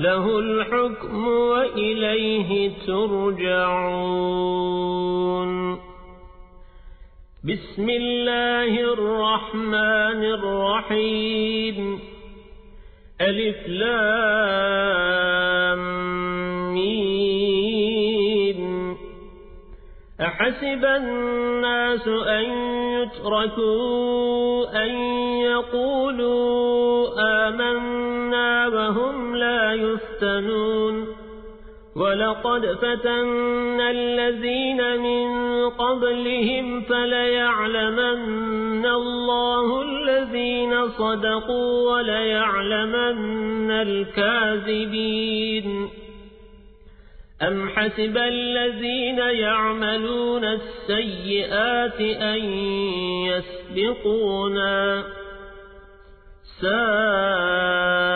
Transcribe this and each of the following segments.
له الحكم وإليه ترجعون. بسم الله الرحمن الرحيم. ألف لام مين أحسب الناس أن يتركوا أن يقولوا آمنا وهم لا يفتنون. ولقد فتنا الذين من قبلهم فليعلمن الله الذين صدقوا وليعلمن الكاذبين. أم حسب الذين يعملون السيئات أن يسبقونا؟ ما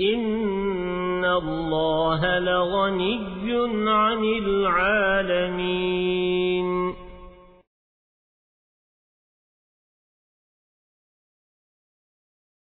إن الله لغني عن العالمين